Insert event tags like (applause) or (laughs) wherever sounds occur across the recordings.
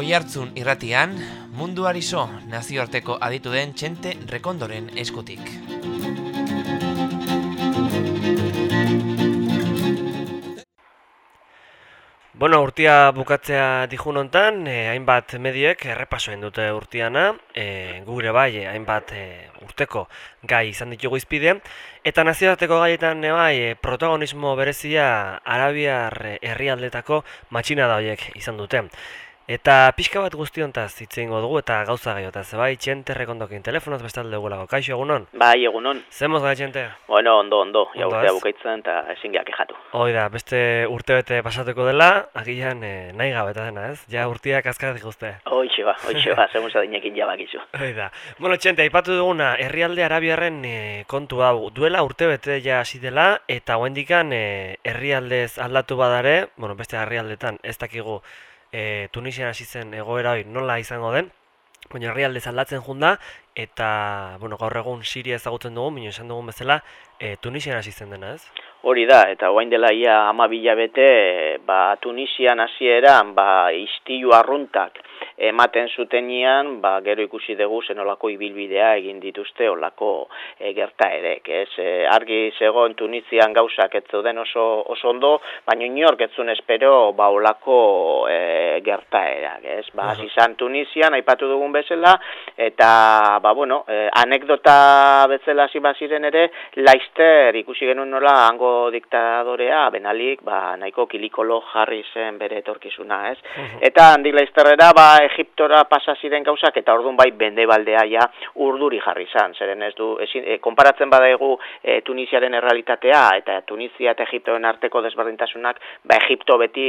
Oihartzun irratian, munduari so nazioarteko aditu den txente rekondoren eskutik. Bueno, urtia bukatzea dijun hontan, eh, hainbat mediek errepasoen dute urtiana, eh, gure bai, eh, hainbat eh, urteko gai izan ditugu izpide, eta nazioarteko gaietan eh, bai, eh, protagonismo berezia Arabiar eh, herrialdetako matxina da horiek izan dute. Eta pixka bat guztiontaz hitz egingo dugu eta gauza gaiotaz, bai, txente rekondokin telefonoz bestalde dugulako. Kaixo egunon? Bai, egunon. Zemoz gai txente? Bueno, ondo, ondo, ja urtea bukaitzen eta ezin geak ejatu. Hoi da, beste urtebete pasatuko dela, agian eh, nahi gabe eta dena, ez? Ja urtiak azkarat guzte. Hoixe ba, hoixe ba, (laughs) segun zadinekin jabakizu. Hoi da. Bueno, txente, aipatu duguna, herrialde arabiarren eh, kontu hau duela urtebete ja hasi dela, eta hoendikan eh, herrialdez aldatu badare, bueno, beste herrialdetan ez dakigu eh, Tunisian hasi zen egoera hori nola izango den, baina herrialdez aldatzen junda, eta, bueno, gaur egun Siria ezagutzen dugu, baina esan dugun bezala, eh, Tunisian hasi zen dena, ez? Hori da, eta guain dela ia ama bete, ba, Tunisian hasieran, ba, istilu arruntak ematen zutenian, ba, gero ikusi dugu zenolako ibilbidea egin dituzte olako e, gertaerek, ez? E, argi zegoen Tunisian gauzak ez zeuden oso, oso ondo, baina inork ez zuen espero, ba, olako e, gertaerak, ez? Ba, hasi izan Tunisian, aipatu dugun bezala, eta, ba, bueno, e, anekdota bezala hasi baziren ere, Laister ikusi genuen nola hango diktadorea, benalik, ba, nahiko kilikolo jarri zen bere etorkizuna, ez? Eta handik Laisterrera, ba, Egiptora pasa ziren gauzak, eta orduan bai bendebaldea ja urduri jarri zan, zeren ez du, ezin, e, konparatzen badaigu e, Tunisiaren errealitatea, eta Tunisia eta Egiptoen arteko desberdintasunak, ba, Egipto beti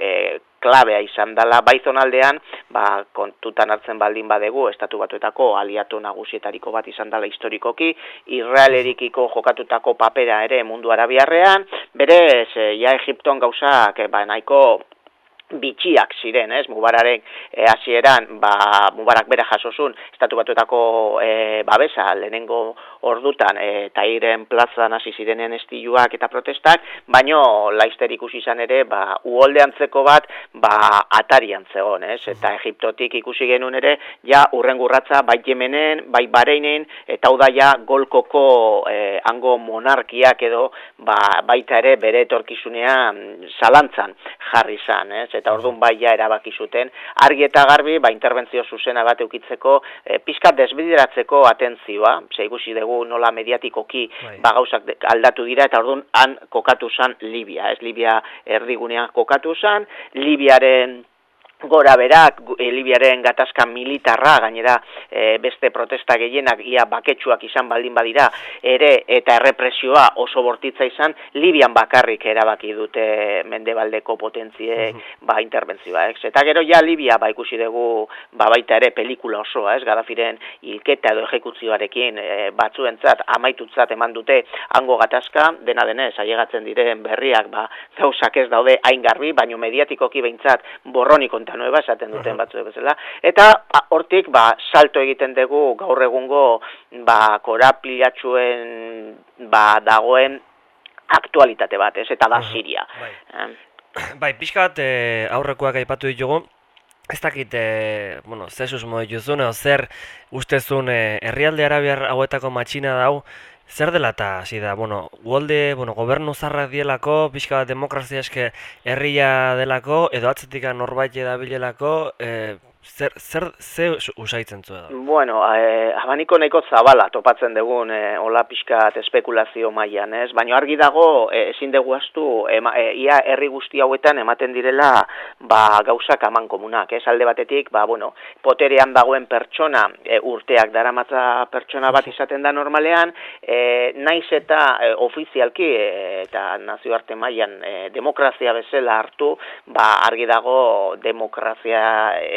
e, klabea izan dela. Bai zonaldean, ba, kontutan hartzen baldin badegu, estatu batuetako aliatu nagusietariko bat izan dela historikoki, Israelerikiko jokatutako papera ere mundu arabiarrean, berez, e, ja Egipton gauzak, ba, nahiko bitxiak ziren, ez, Mubararen e, hasieran, ba, Mubarak bere jasozun, estatu batuetako e, babesa, lehenengo ordutan, e, tairen plazan hasi zirenen estiluak eta protestak, baino laister ikusi izan ere, ba, uholde antzeko bat, ba, atarian zegoen, ez, eta Egiptotik ikusi genuen ere, ja, urrengurratza, bai Yemenen, bai Bareinen, eta hau da ja, golkoko e, hango monarkiak edo, ba, baita ere bere etorkizunean zalantzan jarri zan, ez, eta orduan bai ja erabaki zuten. Argi eta garbi ba interbentzio zuzena bat eukitzeko e, pizkat desbideratzeko atentzioa. Ze ikusi dugu nola mediatikoki Bai. ba gauzak aldatu dira eta orduan han kokatu zan Libia. Ez Libia erdigunean kokatu zan Libiaren gora berak, gu- e, Libiaren gatazka militarra, gainera e, beste protesta gehienak ia baketsuak izan baldin badira, ere eta errepresioa oso bortitza izan, Libian bakarrik erabaki dute mendebaldeko potentziek ba, interbentzioa, ez? Eta gero ja Libia ba, ikusi dugu ba, baita ere pelikula osoa, ez? Gadafiren hilketa edo ejekuzioarekin e, batzuentzat amaitutzat eman dute hango gatazka, dena denez, ailegatzen diren berriak ba, gauzak ez daude hain garbi, baino mediatikoki behintzat borroni nueva esaten duten batzuek bezala. Eta a, hortik ba, salto egiten dugu gaur egungo ba, korapilatxuen ba, dagoen aktualitate bat, ez? Eta da Siria. bai. (clears throat) Bai, pixka bat eh, aurrekoak aipatu ditugu, ez dakit, eh, bueno, ze susmo dituzun, zer ustezun eh, herrialde arabiar hauetako matxina dau, zer dela eta hasi da, bueno, uolde, bueno, gobernu zarrak dielako, pixka bat demokrazia eske herria delako, edo atzetik norbait edabilelako, eh, zer, zer, ze usaitzen zu edo? Bueno, eh, abaniko nahiko zabala topatzen dugun eh, hola pixkat espekulazio mailan, ez? Baina argi dago eh, ezin dugu astu ema, eh, ia herri guzti hauetan ematen direla ba, gauzak aman komunak, ez? Alde batetik, ba, bueno, poterean dagoen pertsona, eh, urteak daramatza pertsona bat izaten da normalean, eh, naiz eta eh, ofizialki eh, eta nazioarte mailan eh, demokrazia bezala hartu, ba, argi dago demokrazia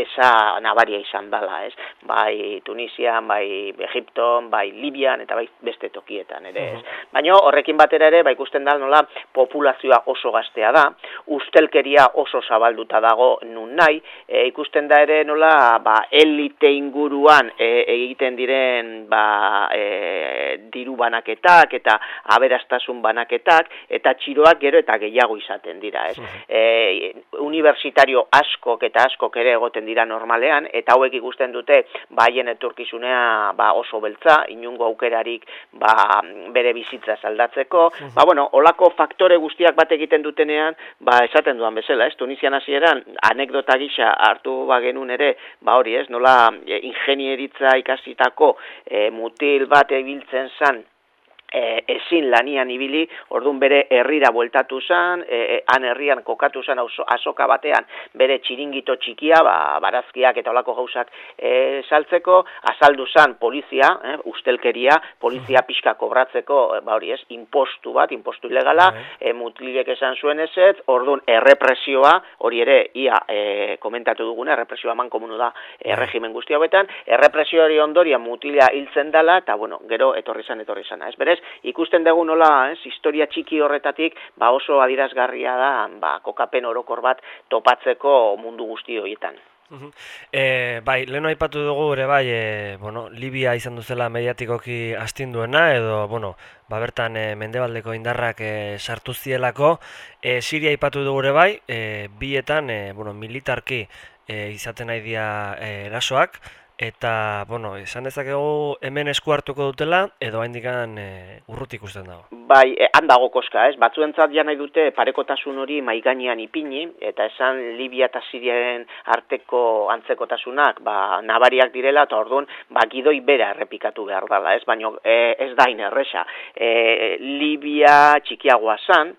esa nabaria izan dela, ez? Bai Tunisian, bai Egipton, bai Libian eta bai beste tokietan ere, ez? Baina horrekin batera ere, ba ikusten da nola populazioa oso gaztea da. ustelkeria oso zabalduta dago nun nahi, e, ikusten da ere nola ba, elite inguruan e, egiten diren ba, e, diru banaketak eta aberastasun banaketak eta txiroak gero eta gehiago izaten dira. Ez? E, universitario askok eta askok ere egoten dira normalean eta hauek ikusten dute baien eturkizunea ba, oso beltza, inungo aukerarik ba, bere bizitza saldatzeko. Ba, bueno, olako faktore guztiak bat egiten dutenean, ba, esaten duan bezala, ez, Tunisian hasieran anekdota gisa hartu bagenun ere, ba hori ez, nola e, ingenieritza ikasitako e, mutil bat ebiltzen zan e, ezin lanian ibili, ordun bere herrira bueltatu zan, e, e, han herrian kokatu zan azoka batean bere txiringito txikia, ba, barazkiak eta olako gauzak e, saltzeko, azaldu zan polizia, e, ustelkeria, polizia pixka kobratzeko, e, ba hori ez, impostu bat, impostu ilegala, bai. e, mutilek esan zuen ezet, ordun errepresioa, hori ere, ia e, komentatu duguna, errepresioa man komunu da e, regimen guzti hauetan, errepresio hori ondoria mutila hiltzen dela, eta bueno, gero etorri zan, etorri zan, ez berez, ikusten dugu nola, ez, historia txiki horretatik, ba oso adirazgarria da, ba, kokapen orokor bat topatzeko mundu guzti horietan. E, bai, leheno aipatu dugu ere bai, e, bueno, Libia izan duzela mediatikoki astinduena, edo, bueno, ba bertan e, mendebaldeko indarrak e, sartu zielako, e, Siria aipatu dugu ere bai, e, bietan, e, bueno, militarki e, izaten nahi dia e, erasoak, Eta, bueno, esan dezakegu hemen esku hartuko dutela, edo haindikan e, urrutik ikusten dago. Bai, e, handago koska, ez? Batzuentzat ja nahi dute parekotasun hori maiganean ipini, eta esan Libia eta Siriaren arteko antzekotasunak, ba, nabariak direla, eta orduan, ba, gidoi bera errepikatu behar dela, ez? Baina e, ez da inerresa. E, Libia txikiagoa zan,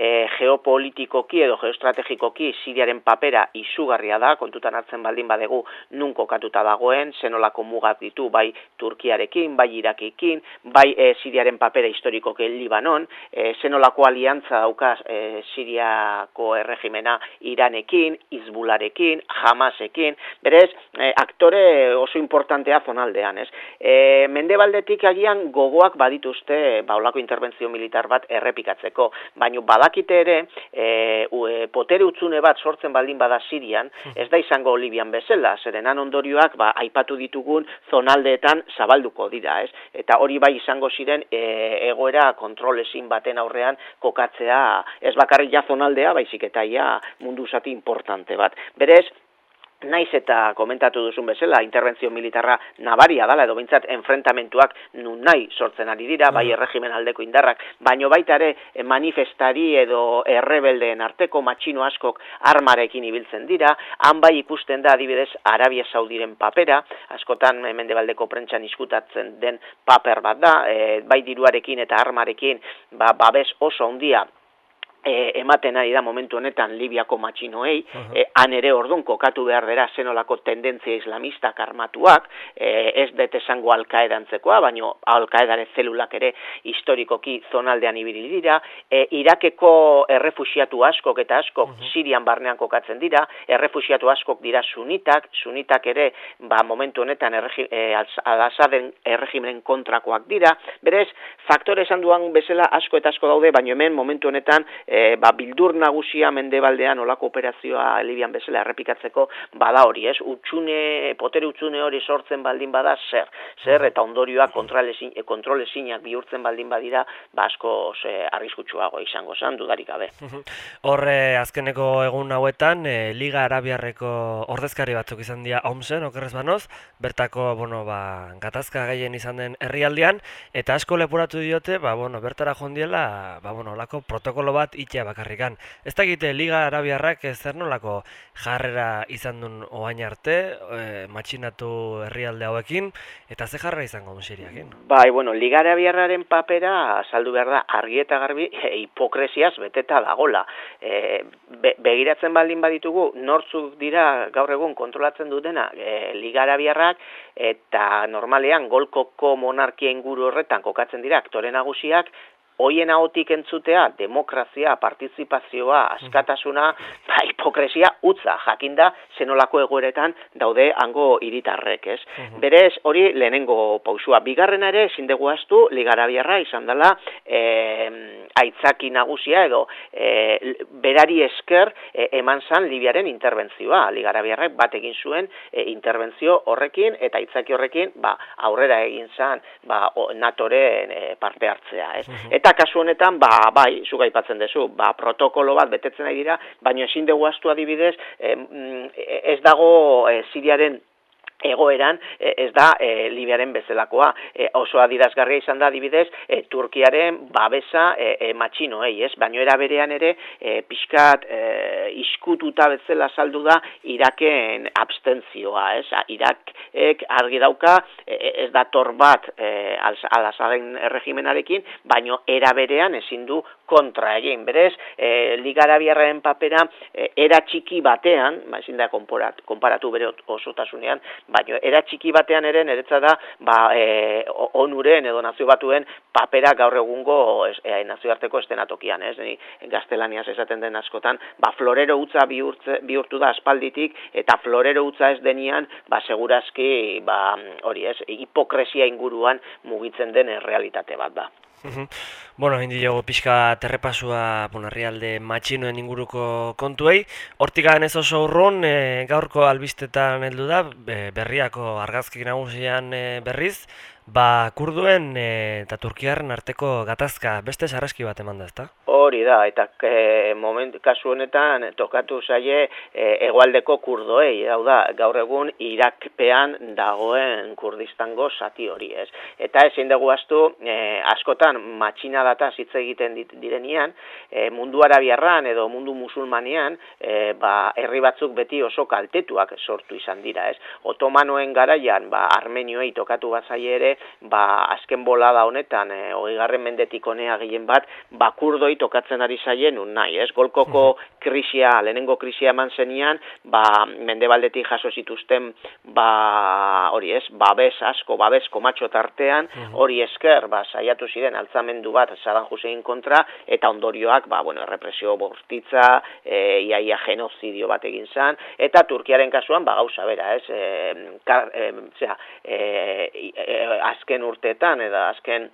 e, geopolitikoki edo geostrategikoki Siriaren papera izugarria da, kontutan hartzen baldin badegu nun kokatuta dagoen, zenolako mugat ditu bai Turkiarekin, bai Irakekin, bai e, Siriaren papera historikoke Libanon, e, zenolako aliantza dauka e, Siriako erregimena Iranekin, Izbularekin, Hamasekin, berez, e, aktore oso importantea zonaldean, ez? E, Mendebaldetik agian gogoak badituzte, ba, olako interbentzio militar bat errepikatzeko, baino badakite ere, e, e, potere utzune bat sortzen baldin bada Sirian, ez da izango Libian bezala, zerenan ondorioak ba, aipatu ditugun zonaldeetan zabalduko dira, ez? Eta hori bai izango ziren e, egoera kontrolezin baten aurrean kokatzea, ez bakarrik ja zonaldea, baizik eta ja mundu zati importante bat. Berez, naiz eta komentatu duzun bezala, interbentzio militarra nabaria dala, edo bintzat enfrentamentuak nun nahi sortzen ari dira, bai mm. erregimen aldeko indarrak, baino baita ere eh, manifestari edo errebeldeen arteko matxino askok armarekin ibiltzen dira, han bai ikusten da adibidez Arabia Saudiren papera, askotan mendebaldeko prentxan iskutatzen den paper bat da, e, bai diruarekin eta armarekin ba, babes oso handia e, ematen ari da momentu honetan Libiako matxinoei, uh han ere ordun kokatu behar dira zenolako tendentzia islamistak armatuak, e, ez dut esango alkaedantzekoa, baino alkaedare zelulak ere historikoki zonaldean ibili dira, e, Irakeko errefusiatu askok eta askok Sirian barnean kokatzen dira, errefusiatu askok dira sunitak, sunitak ere ba, momentu honetan erregi, e, alazaden erregimenen kontrakoak dira, berez, faktore esan duan bezala asko eta asko daude, baino hemen momentu honetan e, ba, bildur nagusia mendebaldean olako operazioa Libian bezala errepikatzeko bada hori, ez? Utxune, potere utxune hori sortzen baldin bada zer, zer eta ondorioak kontrolezinak bihurtzen baldin badira, ba asko ze arriskutsuago izango zen, dudarik gabe. (laughs) Horre, azkeneko egun hauetan, e, Liga Arabiarreko ordezkari batzuk izan dira omsen, okerrez banoz, bertako, bueno, ba, gatazka gehien izan den herrialdean, eta asko lepuratu diote, ba, bueno, bertara jondiela, ba, bueno, olako protokolo bat itea bakarrikan. Ez da egite Liga Arabiarrak zer nolako jarrera izan duen oain arte, e, matxinatu herrialde hauekin, eta ze jarra izango duen siriakin? Bai, bueno, Liga Arabiarraren papera, saldu behar da, argi eta garbi, (laughs) e, hipokresiaz beteta dagola. E, begiratzen baldin baditugu, nortzuk dira gaur egun kontrolatzen dutena e, Liga Arabiarrak, eta normalean golkoko monarkia inguru horretan kokatzen dira aktore nagusiak, hoien ahotik entzutea, demokrazia, partizipazioa, askatasuna, ba, hipokresia utza jakinda zenolako egoeretan daude hango hiritarrek, ez? Mhm. Berez, hori lehenengo pausua. Bigarrena ere, zindegu astu, ligarabiarra izan dela, e, aitzaki nagusia edo e, berari esker e, eman zan Libiaren interbentzioa. Ligarabiarrek bat egin zuen e, interbentzio horrekin eta aitzaki horrekin ba, aurrera egin zan ba, natoren e, parte hartzea. Ez? Mhm. Eta kasu honetan, ba, bai, zuga ipatzen dezu, ba, protokolo bat betetzen ari dira, baina ezin dugu astu adibidez, e, ez dago e, Siriaren egoeran e, ez da e, Libiaren bezalakoa. E, oso adirazgarria izan da adibidez e, Turkiaren babesa e, e, matxinoei, ez? Baino era berean ere e, pixkat e, iskututa bezala saldu da Iraken abstentzioa, ez? Irakek argi dauka e, e, ez da tor bat e, alazaren regimenarekin, baino era berean ezin du kontra egin. Berez, e, Ligarabiarren papera e, era txiki batean, ba, ezin da konparatu bere osotasunean, baina era txiki batean ere niretza da ba, e, onuren edo nazio batuen papera gaur egungo e, nazioarteko estenatokian, ez? Ni gaztelaniaz esaten den askotan, ba, florero utza bihurtze, bihurtu da aspalditik eta florero utza ez denian, ba, segurazki, ba, hori ez, hipokresia inguruan mugitzen den realitate bat da. Bueno, hindi jogo pixka terrepasua bueno, matxinoen inguruko kontuei. Hortik ez oso urrun, e, gaurko albistetan heldu da, berriako argazki nagusian e, berriz, ba, kurduen e, eta turkiaren arteko gatazka beste sarraski bat eman da, ezta? Hori da, eta e, moment, kasu honetan tokatu zaie e, egualdeko kurdoei, hau da, gaur egun Irakpean dagoen kurdistango zati hori ez. Eta ezin dugu astu, e, askotan matxina data hitz egiten direnian, e, mundu arabiarran edo mundu musulmanean, e, ba, herri batzuk beti oso kaltetuak sortu izan dira ez. Otomanoen garaian, ba, armenioei tokatu bat ere, ba, azken bolada honetan, e, garren mendetik honea gehien bat, ba, kurdoi tokatzen ari zaien nahi, ez? Golkoko (laughs) krisia, lehenengo krisia eman zenian, ba, mendebaldetik jaso zituzten, ba, hori ez, babes asko, babes komatxo tartean, hori esker, ba, saiatu ziren altzamendu bat Saddam Hussein kontra, eta ondorioak, ba, bueno, represio bortitza, e, iaia genozidio bat egin zan, eta Turkiaren kasuan, ba, gauza bera, ez? E, kar, e, zera, e, e, azken urteetan, edo azken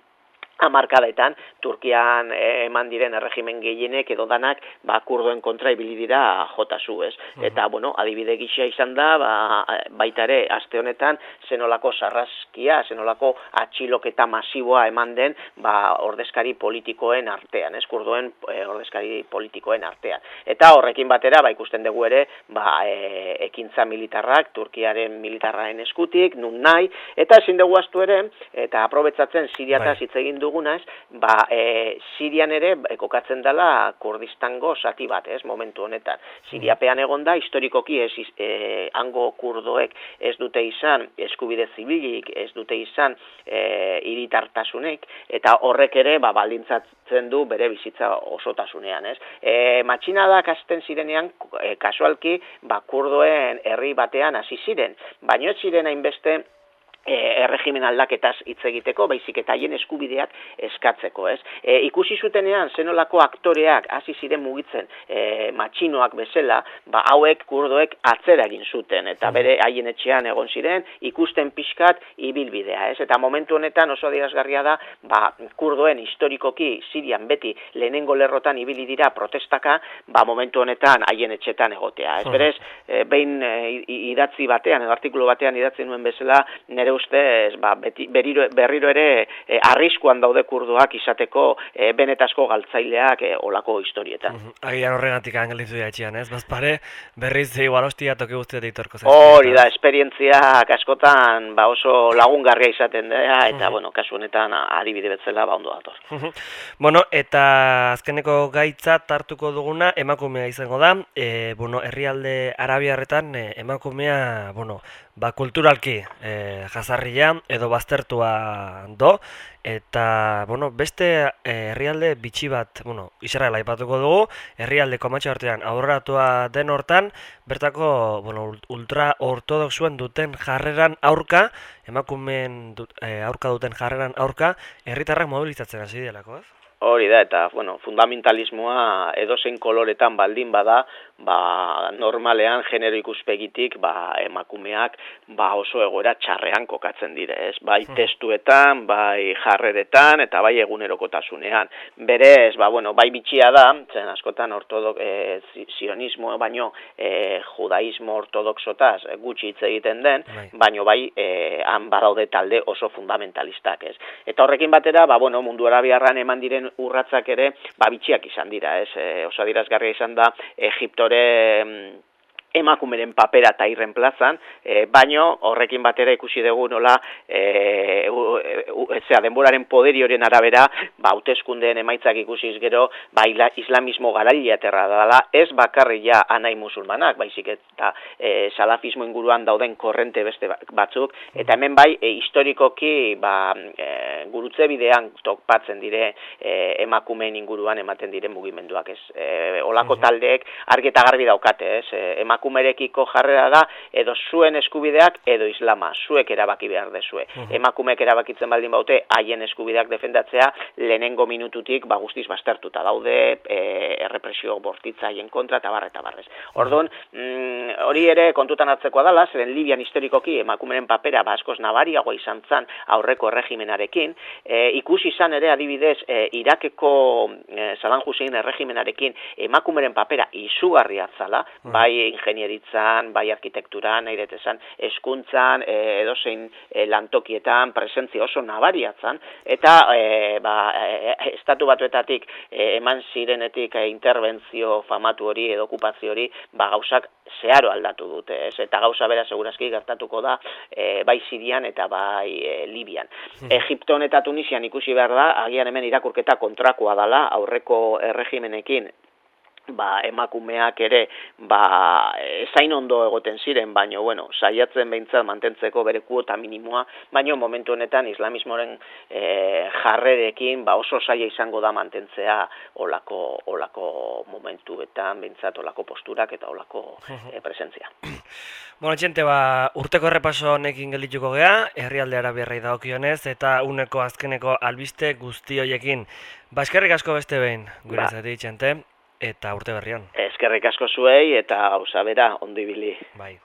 amarkadetan Turkian eh, eman diren erregimen gehienek edo danak ba kurdoen kontra ibili dira jotasu, ez? Eta bueno, adibide gisa izan da, ba, baita ere aste honetan zenolako sarraskia, zenolako atxiloketa masiboa eman den, ba ordezkari politikoen artean, ez? Kurdoen e, ordezkari politikoen artean. Eta horrekin batera ba ikusten dugu ere, ba e, ekintza militarrak Turkiaren militarraen eskutik, nun nahi eta ezin dugu astu ere eta aprobetzatzen Siriata bai. hitz egin dugunaz, ba, e, Sirian ere e, kokatzen dela Kurdistango zati bat, ez, momentu honetan. Siriapean egon da, historikoki ez, e, hango kurdoek ez dute izan eskubide zibilik, ez dute izan e, iritartasunek, eta horrek ere, ba, baldintzatzen du bere bizitza osotasunean, ez. E, matxinadak azten zirenean, e, kasualki, ba, kurdoen herri batean hasi ziren, baino ez ziren hainbeste erregimen aldaketaz hitz egiteko, baizik eta haien eskubideak eskatzeko, ez? E, ikusi zutenean zenolako aktoreak hasi ziren mugitzen e, matxinoak bezala, ba hauek kurdoek atzera egin zuten eta bere haien etxean egon ziren ikusten pixkat ibilbidea, ez? Eta momentu honetan oso adierazgarria da, ba kurdoen historikoki Sirian beti lehenengo lerrotan ibili dira protestaka, ba momentu honetan haien etxetan egotea, ez? Berez, e, behin e, idatzi batean edo artikulu batean idatzi nuen bezala, nere ustez ba, beti, beriro, berriro ere e, arriskuan daude kurduak izateko e, benetasko galtzaileak e, olako historietan. Mm -hmm. Agian horregatik angelizu da etxian, ez? Bazpare, berriz igual hostia toki guztia deitorko zen. Hori da, esperientziak askotan ba, oso lagungarria izaten da, eta, mm bueno, kasu honetan adibide betzela ba ondo dator. bueno, eta azkeneko gaitza hartuko duguna emakumea izango da, e, bueno, herrialde arabiarretan e, emakumea, bueno, ba, kulturalki e, jazarria edo baztertua do, eta, bueno, beste eh, herrialde bitxi bat, bueno, Israela aipatuko dugu, herrialde komatxe artean aurratua den hortan, bertako, bueno, ultra ortodoxuen duten jarreran aurka, emakumen dut, e, aurka duten jarreran aurka, herritarrak mobilizatzen hasi dielako, ez? Hori da, eta bueno, fundamentalismoa edozein koloretan baldin bada, ba, normalean genero ikuspegitik ba, emakumeak ba, oso egoera txarrean kokatzen dire, ez? Bai hmm. testuetan, bai jarreretan, eta bai egunerokotasunean. Berez, ba, bueno, bai bitxia da, zen askotan ortodok, e, zionismo, baino e, judaismo ortodoxotaz gutxi hitz egiten den, bai. baino bai e, han badaude talde oso fundamentalistak, ez? Eta horrekin batera, ba, bueno, mundu arabiarran eman diren urratzak ere ba bitxiak izan dira, ez? E, oso adirazgarria izan da Egiptore emakumeren papera eta irren plazan, e, baino horrekin batera ikusi dugu nola e, zera, denboraren poderi horien arabera, ba, hauteskundeen emaitzak ikusiz gero, ba, islamismo garaila terra dela, ez bakarri ja anai musulmanak, baizik eta e, salafismo inguruan dauden korrente beste batzuk, eta hemen bai, e, historikoki, ba, e, gurutze bidean tokpatzen dire e, emakumeen inguruan ematen diren mugimenduak, ez? E, olako taldeek argi eta garbi daukate, ez? E, emakumerekiko jarrera da edo zuen eskubideak edo islama, zuek erabaki behar dezue. Uh Emakumeek erabakitzen baldin baute haien eskubideak defendatzea lehenengo minututik ba guztiz bastertuta daude e, errepresio bortitza haien kontra eta barra eta barrez. Orduan, mm, hori ere kontutan hartzekoa dala, zeren Libian historikoki emakumeren papera baskoz nabariago izan zan aurreko regimenarekin, e, ikusi izan ere adibidez e, Irakeko e, Saddam Hussein erregimenarekin emakumeren papera izugarria zala, mm. bai ingenieritzan, bai arkitekturan, nahi detezan, eskuntzan, e, edozein e, lantokietan, presentzia oso nabariatzan, eta e, ba, e, estatu batuetatik e, eman zirenetik e, interbentzio famatu hori edo okupazio hori, ba, gauzak zeharo aldatu dute, ez? eta gauza bera segurazki gertatuko da e, bai Sirian eta bai e, Libian. Hmm. Egipton eta Tunisian ikusi behar da, agian hemen irakurketa kontrakoa dala aurreko erregimenekin ba, emakumeak ere ba, zain ondo egoten ziren, baino bueno, saiatzen behintzat mantentzeko bere kuota minimoa, baino momentu honetan islamismoren e, jarrerekin ba, oso saia izango da mantentzea olako, olako momentuetan behintzat olako posturak eta olako e, presentzia. (clears throat) Bueno, txente, ba, urteko errepaso honekin geldituko gea, herrialde arabiarrei daokionez, eta uneko azkeneko albiste guzti hoiekin. Baskerrik asko beste behin, gure ba. zati, txente eta urte berrian. Eskerrik asko zuei eta gauza bera ondo ibili. Bai.